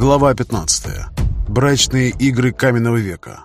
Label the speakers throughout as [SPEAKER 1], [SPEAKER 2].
[SPEAKER 1] Глава 15. Брачные игры каменного века.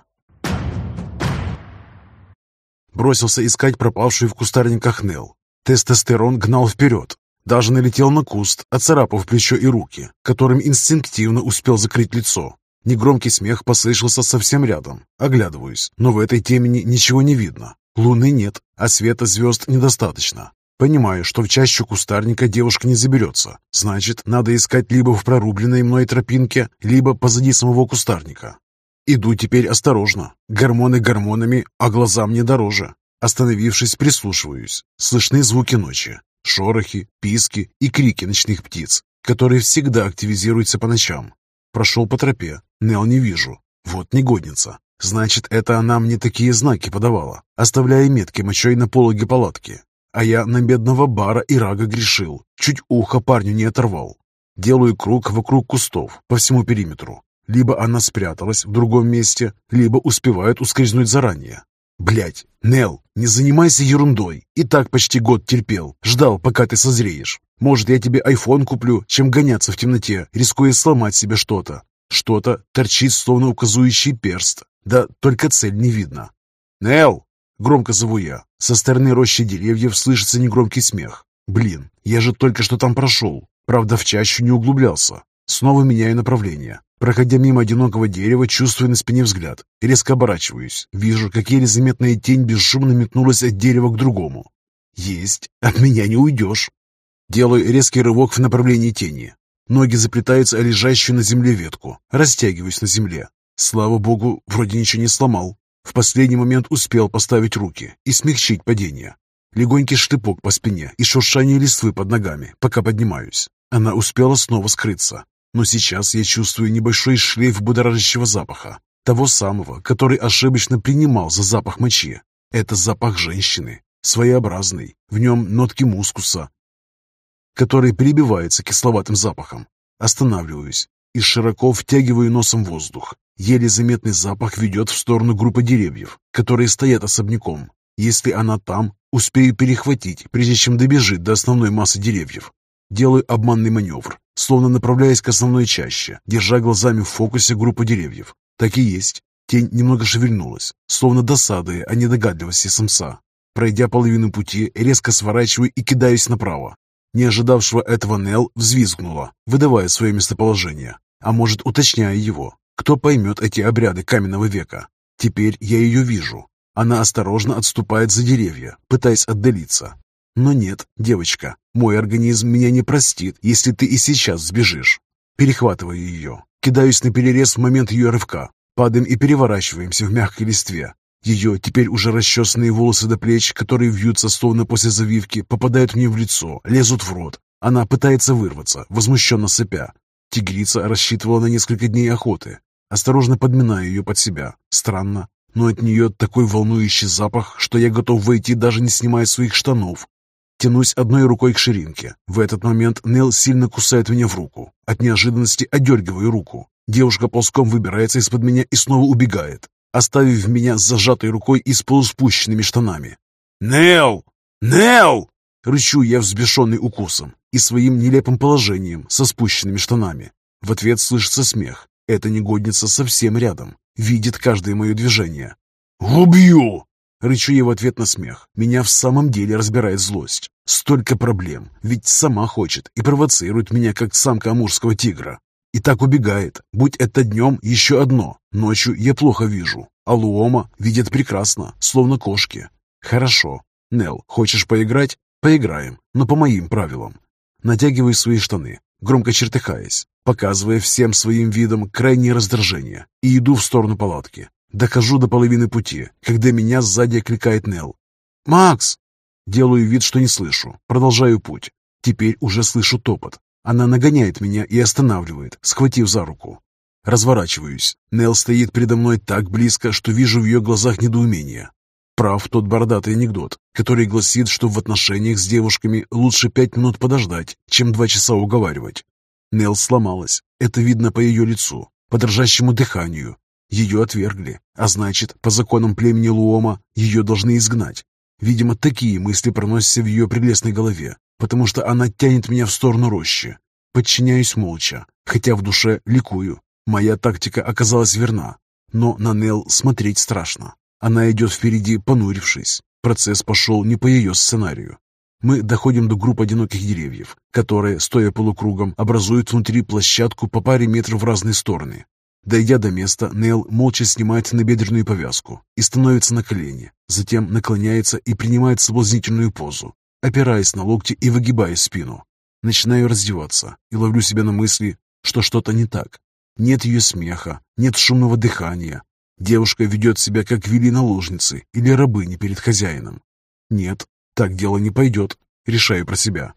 [SPEAKER 1] Бросился искать пропавшую в кустарниках Нел. Тестостерон гнал вперед. Даже налетел на куст, оцарапав плечо и руки, которым инстинктивно успел закрыть лицо. Негромкий смех послышался совсем рядом. Оглядываюсь, но в этой темени ничего не видно. Луны нет, а света звезд недостаточно. Понимаю, что в чащу кустарника девушка не заберется. Значит, надо искать либо в прорубленной мной тропинке, либо позади самого кустарника. Иду теперь осторожно. Гормоны гормонами, а глаза мне дороже. Остановившись, прислушиваюсь. Слышны звуки ночи. Шорохи, писки и крики ночных птиц, которые всегда активизируются по ночам. Прошел по тропе. Нел не вижу. Вот негодница. Значит, это она мне такие знаки подавала, оставляя метки мочой на пологе палатки. А я на бедного бара и рага грешил. Чуть ухо парню не оторвал. Делаю круг вокруг кустов по всему периметру. Либо она спряталась в другом месте, либо успевает ускользнуть заранее. Блять, Нел, не занимайся ерундой. И так почти год терпел. Ждал, пока ты созреешь. Может, я тебе айфон куплю, чем гоняться в темноте, рискуя сломать себе что-то. Что-то торчит, словно указующий перст. Да только цель не видно. «Нел!» Громко зову я. Со стороны рощи деревьев слышится негромкий смех. Блин, я же только что там прошел. Правда, в чащу не углублялся. Снова меняю направление. Проходя мимо одинокого дерева, чувствую на спине взгляд. Резко оборачиваюсь. Вижу, как еле заметная тень бесшумно метнулась от дерева к другому. Есть. От меня не уйдешь. Делаю резкий рывок в направлении тени. Ноги заплетаются о лежащую на земле ветку. Растягиваюсь на земле. Слава богу, вроде ничего не сломал. В последний момент успел поставить руки и смягчить падение. Легонький штыпок по спине и шуршание листвы под ногами, пока поднимаюсь. Она успела снова скрыться, но сейчас я чувствую небольшой шлейф будоражащего запаха, того самого, который ошибочно принимал за запах мочи. Это запах женщины, своеобразный, в нем нотки мускуса, который перебивается кисловатым запахом. Останавливаюсь и широко втягиваю носом воздух. Еле заметный запах ведет в сторону группы деревьев, которые стоят особняком. Если она там, успею перехватить, прежде чем добежит до основной массы деревьев. Делаю обманный маневр, словно направляясь к основной чаще, держа глазами в фокусе группу деревьев. Так и есть. Тень немного шевельнулась, словно досадая о недогадливости самца. Пройдя половину пути, резко сворачиваю и кидаюсь направо. Не ожидавшего этого Нел взвизгнула, выдавая свое местоположение, а может уточняя его. Кто поймет эти обряды каменного века? Теперь я ее вижу. Она осторожно отступает за деревья, пытаясь отдалиться. Но нет, девочка, мой организм меня не простит, если ты и сейчас сбежишь. Перехватываю ее, кидаюсь на перерез в момент ее рывка, падаем и переворачиваемся в мягкой листве. Ее теперь уже расчесанные волосы до плеч, которые вьются словно после завивки, попадают мне в лицо, лезут в рот. Она пытается вырваться, возмущенно сыпя. Тигрица рассчитывала на несколько дней охоты, Осторожно подминаю ее под себя. Странно, но от нее такой волнующий запах, что я готов войти, даже не снимая своих штанов. Тянусь одной рукой к ширинке. В этот момент Нел сильно кусает меня в руку. От неожиданности одергиваю руку. Девушка ползком выбирается из-под меня и снова убегает, оставив меня с зажатой рукой и с полуспущенными штанами. «Нел! Нел!» Рычу я взбешенный укусом и своим нелепым положением со спущенными штанами. В ответ слышится смех. Эта негодница совсем рядом, видит каждое мое движение. «Убью!» Рычу я в ответ на смех. Меня в самом деле разбирает злость. Столько проблем, ведь сама хочет и провоцирует меня, как самка амурского тигра. И так убегает. Будь это днем, еще одно. Ночью я плохо вижу. А Луома видит прекрасно, словно кошки. Хорошо. Нел, хочешь поиграть? Поиграем, но по моим правилам. Натягиваю свои штаны, громко чертыхаясь показывая всем своим видом крайнее раздражение, и иду в сторону палатки. Дохожу до половины пути, когда меня сзади окликает Нел. «Макс!» Делаю вид, что не слышу. Продолжаю путь. Теперь уже слышу топот. Она нагоняет меня и останавливает, схватив за руку. Разворачиваюсь. Нел стоит передо мной так близко, что вижу в ее глазах недоумение. Прав тот бородатый анекдот, который гласит, что в отношениях с девушками лучше пять минут подождать, чем два часа уговаривать. Нел сломалась. Это видно по ее лицу, по дрожащему дыханию. Ее отвергли, а значит, по законам племени Луома, ее должны изгнать. Видимо, такие мысли проносятся в ее прелестной голове, потому что она тянет меня в сторону рощи. подчиняюсь молча, хотя в душе ликую. Моя тактика оказалась верна, но на Нел смотреть страшно. Она идет впереди, понурившись. Процесс пошел не по ее сценарию. Мы доходим до группы одиноких деревьев, которые, стоя полукругом, образуют внутри площадку по паре метров в разные стороны. Дойдя до места, Нел молча снимает набедренную повязку и становится на колени, затем наклоняется и принимает соблазнительную позу, опираясь на локти и выгибая спину. Начинаю раздеваться и ловлю себя на мысли, что что-то не так. Нет ее смеха, нет шумного дыхания. Девушка ведет себя как вели наложницы или рабыни перед хозяином. Нет, так дело не пойдет, решаю про себя.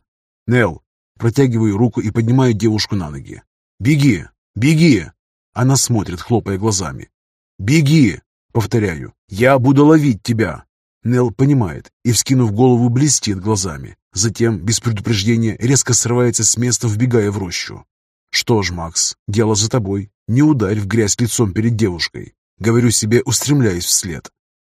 [SPEAKER 1] Нел, протягиваю руку и поднимаю девушку на ноги. «Беги! Беги!» Она смотрит, хлопая глазами. «Беги!» — повторяю. «Я буду ловить тебя!» Нел понимает и, вскинув голову, блестит глазами. Затем, без предупреждения, резко срывается с места, вбегая в рощу. «Что ж, Макс, дело за тобой. Не ударь в грязь лицом перед девушкой». Говорю себе, устремляясь вслед.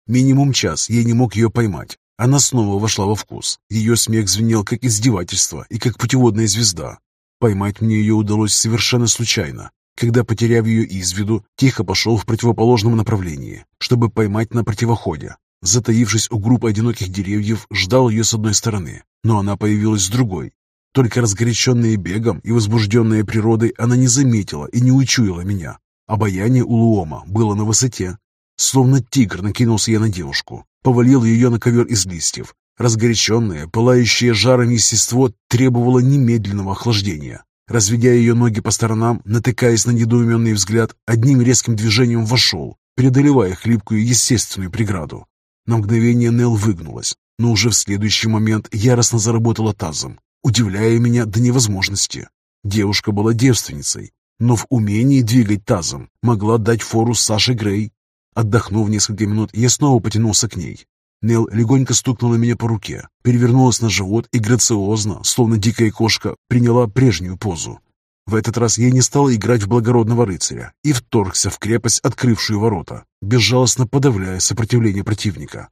[SPEAKER 1] Минимум час я не мог ее поймать. Она снова вошла во вкус. Ее смех звенел как издевательство и как путеводная звезда. Поймать мне ее удалось совершенно случайно когда, потеряв ее из виду, тихо пошел в противоположном направлении, чтобы поймать на противоходе. Затаившись у группы одиноких деревьев, ждал ее с одной стороны, но она появилась с другой. Только разгоряченная бегом и возбужденная природой, она не заметила и не учуяла меня. Обаяние у Луома было на высоте. Словно тигр накинулся я на девушку, повалил ее на ковер из листьев. Разгоряченное, пылающее жаром естество требовало немедленного охлаждения. Разведя ее ноги по сторонам, натыкаясь на недоуменный взгляд, одним резким движением вошел, преодолевая хлипкую естественную преграду. На мгновение Нел выгнулась, но уже в следующий момент яростно заработала тазом, удивляя меня до невозможности. Девушка была девственницей, но в умении двигать тазом могла дать фору Саше Грей. Отдохнув несколько минут, я снова потянулся к ней, Нел легонько стукнула меня по руке, перевернулась на живот и грациозно, словно дикая кошка, приняла прежнюю позу. В этот раз я не стал играть в благородного рыцаря и вторгся в крепость, открывшую ворота, безжалостно подавляя сопротивление противника.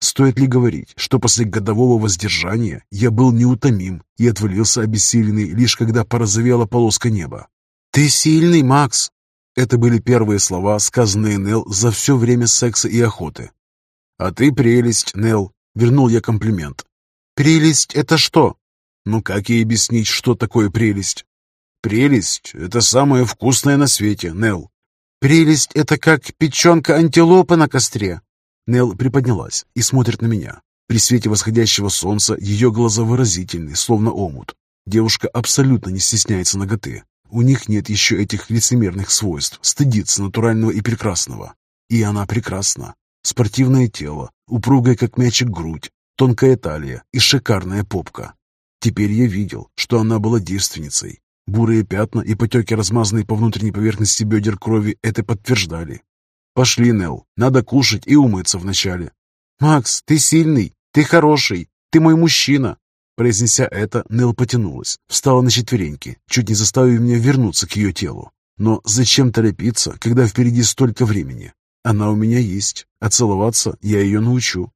[SPEAKER 1] Стоит ли говорить, что после годового воздержания я был неутомим и отвалился обессиленный, лишь когда порозовела полоска неба? «Ты сильный, Макс!» Это были первые слова, сказанные Нел за все время секса и охоты, «А ты прелесть, Нел», — вернул я комплимент. «Прелесть — это что?» «Ну как ей объяснить, что такое прелесть?» «Прелесть — это самое вкусное на свете, Нел». «Прелесть — это как печенка антилопы на костре». Нел приподнялась и смотрит на меня. При свете восходящего солнца ее глаза выразительны, словно омут. Девушка абсолютно не стесняется ноготы. У них нет еще этих лицемерных свойств, стыдиться натурального и прекрасного. И она прекрасна. Спортивное тело, упругая как мячик грудь, тонкая талия и шикарная попка. Теперь я видел, что она была девственницей. Бурые пятна и потеки, размазанные по внутренней поверхности бедер крови, это подтверждали. «Пошли, Нел, надо кушать и умыться вначале». «Макс, ты сильный, ты хороший, ты мой мужчина». Произнеся это, Нел потянулась, встала на четвереньки, чуть не заставив меня вернуться к ее телу. Но зачем торопиться, когда впереди столько времени? Она у меня есть, а целоваться я ее научу.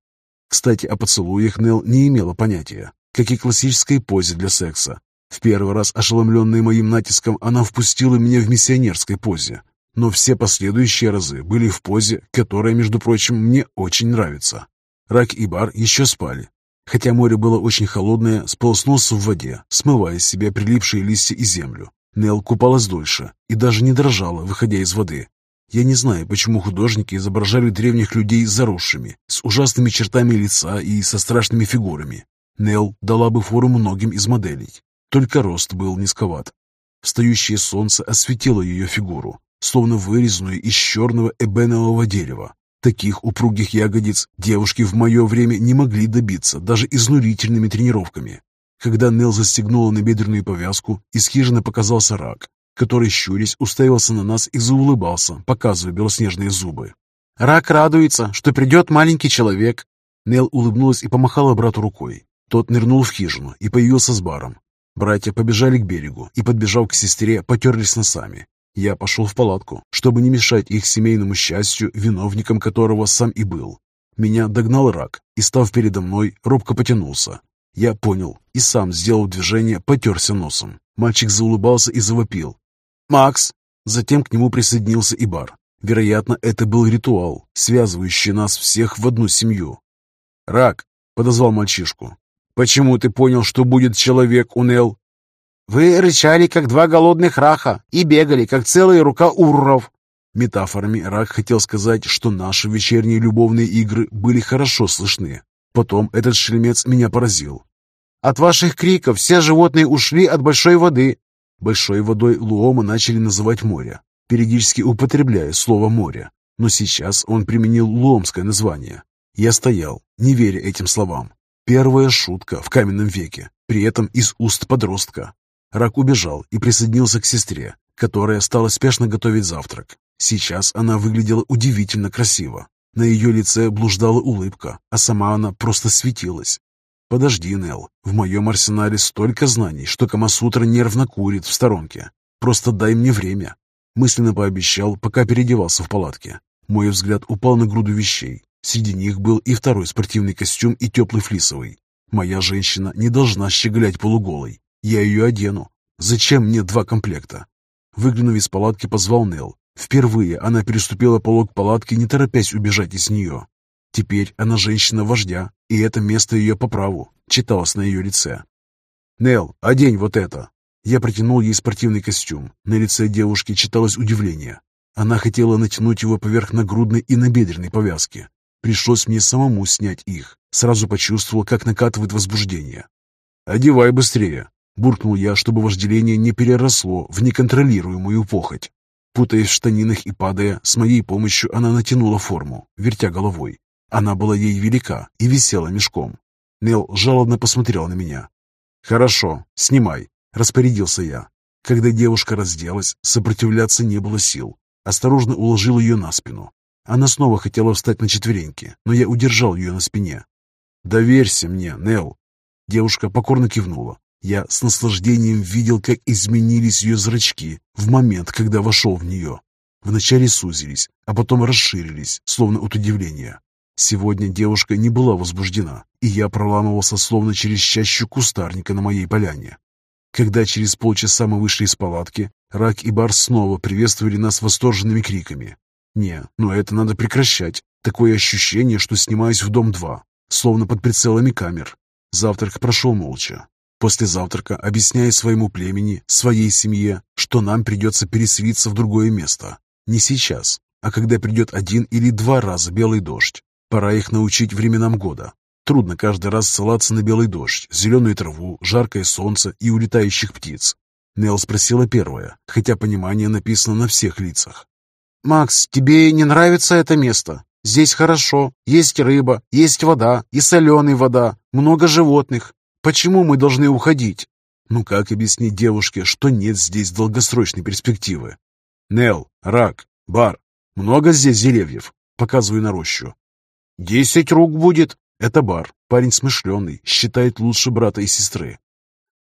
[SPEAKER 1] Кстати, о поцелуях Нел не имела понятия, как и классической позе для секса. В первый раз, ошеломленная моим натиском, она впустила меня в миссионерской позе. Но все последующие разы были в позе, которая, между прочим, мне очень нравится. Рак и Бар еще спали. Хотя море было очень холодное, сполоснулся в воде, смывая с себя прилипшие листья и землю. Нел купалась дольше и даже не дрожала, выходя из воды. Я не знаю, почему художники изображали древних людей заросшими, с ужасными чертами лица и со страшными фигурами. Нел дала бы фору многим из моделей. Только рост был низковат. Встающее солнце осветило ее фигуру, словно вырезанную из черного эбенового дерева. Таких упругих ягодиц девушки в мое время не могли добиться даже изнурительными тренировками. Когда Нел застегнула набедренную повязку, из хижины показался рак, который, щурясь, уставился на нас и заулыбался, показывая белоснежные зубы. «Рак радуется, что придет маленький человек!» Нел улыбнулась и помахала брату рукой. Тот нырнул в хижину и появился с баром. Братья побежали к берегу и, подбежав к сестре, потерлись носами. Я пошел в палатку, чтобы не мешать их семейному счастью, виновником которого сам и был. Меня догнал рак и, став передо мной, робко потянулся. Я понял и сам, сделав движение, потерся носом. Мальчик заулыбался и завопил. «Макс!» Затем к нему присоединился и бар. Вероятно, это был ритуал, связывающий нас всех в одну семью. «Рак!» — подозвал мальчишку. «Почему ты понял, что будет человек, Унел?»
[SPEAKER 2] «Вы рычали, как два голодных раха, и бегали, как целая рука урров!»
[SPEAKER 1] Метафорами Рак хотел сказать, что наши вечерние любовные игры были хорошо слышны. Потом этот шельмец меня поразил.
[SPEAKER 2] «От ваших криков все животные ушли от большой воды».
[SPEAKER 1] Большой водой Луома начали называть море, периодически употребляя слово «море». Но сейчас он применил луомское название. Я стоял, не веря этим словам. Первая шутка в каменном веке, при этом из уст подростка. Рак убежал и присоединился к сестре, которая стала спешно готовить завтрак. Сейчас она выглядела удивительно красиво. На ее лице блуждала улыбка, а сама она просто светилась. «Подожди, Нел, в моем арсенале столько знаний, что Камасутра нервно курит в сторонке. Просто дай мне время». Мысленно пообещал, пока переодевался в палатке. Мой взгляд упал на груду вещей. Среди них был и второй спортивный костюм, и теплый флисовый. Моя женщина не должна щеголять полуголой. Я ее одену. Зачем мне два комплекта? Выглянув из палатки, позвал Нел, Впервые она переступила полог палатки, не торопясь убежать из нее. Теперь она женщина-вождя, и это место ее по праву, читалось на ее лице. «Нел, одень вот это!» Я протянул ей спортивный костюм. На лице девушки читалось удивление. Она хотела натянуть его поверх нагрудной и набедренной повязки. Пришлось мне самому снять их. Сразу почувствовал, как накатывает возбуждение. «Одевай быстрее!» – буркнул я, чтобы вожделение не переросло в неконтролируемую похоть. Путаясь в штанинах и падая, с моей помощью она натянула форму, вертя головой. Она была ей велика и висела мешком. Нел жалобно посмотрел на меня. «Хорошо, снимай», — распорядился я. Когда девушка разделась, сопротивляться не было сил. Осторожно уложил ее на спину. Она снова хотела встать на четвереньки, но я удержал ее на спине. «Доверься мне, Нел». Девушка покорно кивнула, я с наслаждением видел, как изменились ее зрачки в момент, когда вошел в нее. Вначале сузились, а потом расширились, словно от удивления. Сегодня девушка не была возбуждена, и я проламывался словно через чащу кустарника на моей поляне. Когда через полчаса мы вышли из палатки, Рак и Бар снова приветствовали нас восторженными криками. Не, ну это надо прекращать. Такое ощущение, что снимаюсь в Дом-2, словно под прицелами камер. Завтрак прошел молча. После завтрака объясняя своему племени, своей семье, что нам придется переселиться в другое место. Не сейчас, а когда придет один или два раза белый дождь. Пора их научить временам года. Трудно каждый раз ссылаться на белый дождь, зеленую траву, жаркое солнце и улетающих птиц. Нел спросила первая, хотя понимание написано на всех лицах.
[SPEAKER 2] «Макс, тебе не нравится это место? Здесь хорошо. Есть рыба, есть вода и соленая вода, много животных. Почему мы должны уходить?
[SPEAKER 1] Ну как объяснить девушке, что нет здесь долгосрочной перспективы? Нел, Рак, Бар, много здесь деревьев? Показываю на рощу.
[SPEAKER 2] Десять рук будет.
[SPEAKER 1] Это Бар, парень смышленый, считает лучше брата и сестры.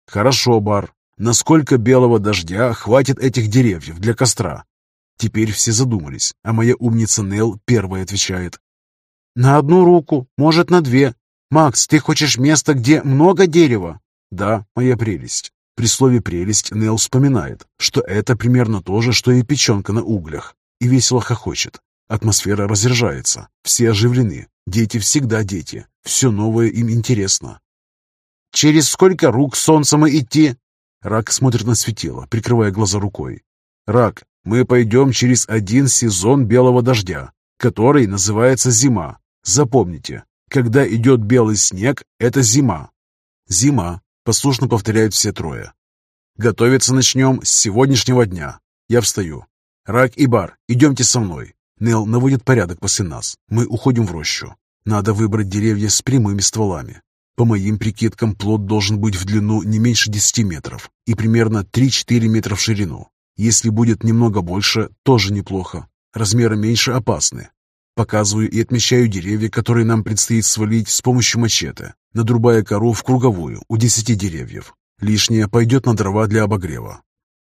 [SPEAKER 1] Хорошо, Бар. Насколько белого дождя хватит этих деревьев для костра? Теперь все задумались, а моя умница Нел первая отвечает.
[SPEAKER 2] На одну руку, может, на две. «Макс, ты хочешь место, где много дерева?»
[SPEAKER 1] «Да, моя прелесть». При слове «прелесть» Нел вспоминает, что это примерно то же, что и печенка на углях, и весело хохочет. Атмосфера разряжается, все оживлены, дети всегда дети, все новое им интересно.
[SPEAKER 2] «Через сколько рук солнца мы идти?»
[SPEAKER 1] Рак смотрит на светило, прикрывая глаза рукой. «Рак, мы пойдем через один сезон белого дождя, который называется зима. Запомните, когда идет белый снег, это зима. Зима, послушно повторяют все трое. Готовиться начнем с сегодняшнего дня. Я встаю. Рак и Бар, идемте со мной. Нел наводит порядок после нас. Мы уходим в рощу. Надо выбрать деревья с прямыми стволами. По моим прикидкам, плод должен быть в длину не меньше 10 метров и примерно 3-4 метра в ширину. Если будет немного больше, тоже неплохо. Размеры меньше опасны. Показываю и отмечаю деревья, которые нам предстоит свалить с помощью мачете, надрубая кору в круговую у десяти деревьев. Лишнее пойдет на дрова для обогрева.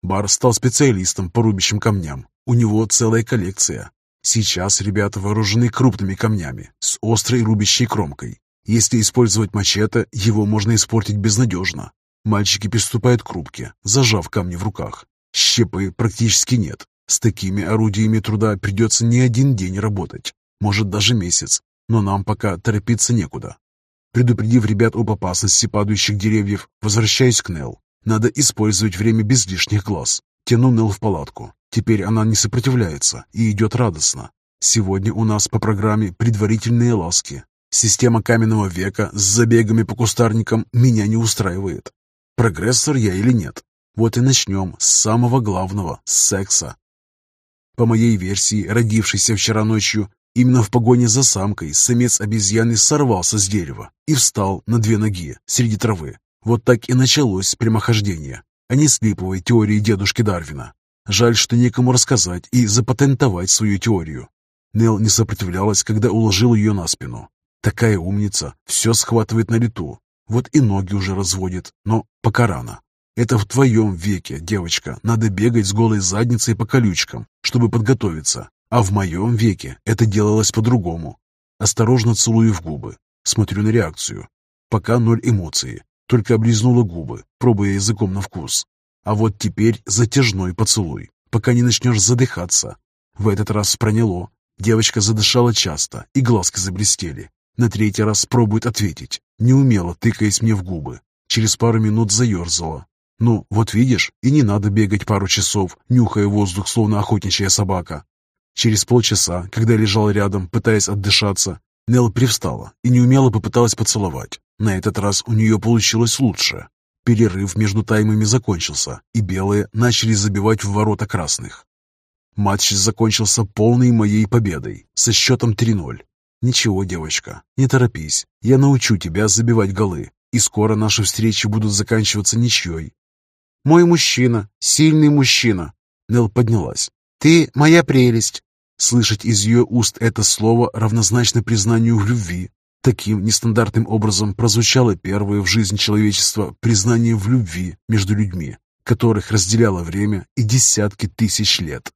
[SPEAKER 1] Бар стал специалистом по рубящим камням. У него целая коллекция. Сейчас ребята вооружены крупными камнями с острой рубящей кромкой. Если использовать мачете, его можно испортить безнадежно. Мальчики приступают к рубке, зажав камни в руках. Щепы практически нет. С такими орудиями труда придется не один день работать, может даже месяц, но нам пока торопиться некуда. Предупредив ребят об опасности падающих деревьев, возвращаюсь к Нел. Надо использовать время без лишних глаз. Тяну Нел в палатку. Теперь она не сопротивляется и идет радостно. Сегодня у нас по программе предварительные ласки. Система каменного века с забегами по кустарникам меня не устраивает. Прогрессор я или нет? Вот и начнем с самого главного – секса. По моей версии, родившийся вчера ночью, именно в погоне за самкой самец обезьяны сорвался с дерева и встал на две ноги среди травы. Вот так и началось прямохождение, а не с липовой теории дедушки Дарвина. Жаль, что некому рассказать и запатентовать свою теорию. Нел не сопротивлялась, когда уложил ее на спину. Такая умница, все схватывает на лету. Вот и ноги уже разводит, но пока рано. Это в твоем веке, девочка, надо бегать с голой задницей по колючкам, чтобы подготовиться. А в моем веке это делалось по-другому. Осторожно целую в губы. Смотрю на реакцию. Пока ноль эмоций. Только облизнула губы, пробуя языком на вкус. А вот теперь затяжной поцелуй, пока не начнешь задыхаться. В этот раз проняло. Девочка задышала часто, и глазки заблестели. На третий раз пробует ответить, неумело тыкаясь мне в губы. Через пару минут заерзала. Ну, вот видишь, и не надо бегать пару часов, нюхая воздух, словно охотничья собака. Через полчаса, когда лежал рядом, пытаясь отдышаться, Нелл привстала и неумело попыталась поцеловать. На этот раз у нее получилось лучше. Перерыв между таймами закончился, и белые начали забивать в ворота красных. Матч закончился полной моей победой, со счетом 3-0. «Ничего, девочка, не торопись. Я научу тебя забивать голы, и скоро наши встречи будут заканчиваться ничьей». «Мой мужчина, сильный мужчина». Нел поднялась. «Ты моя прелесть». Слышать из ее уст это слово равнозначно признанию в любви. Таким нестандартным образом прозвучало первое в жизни человечества признание в любви между людьми, которых разделяло время и десятки тысяч лет.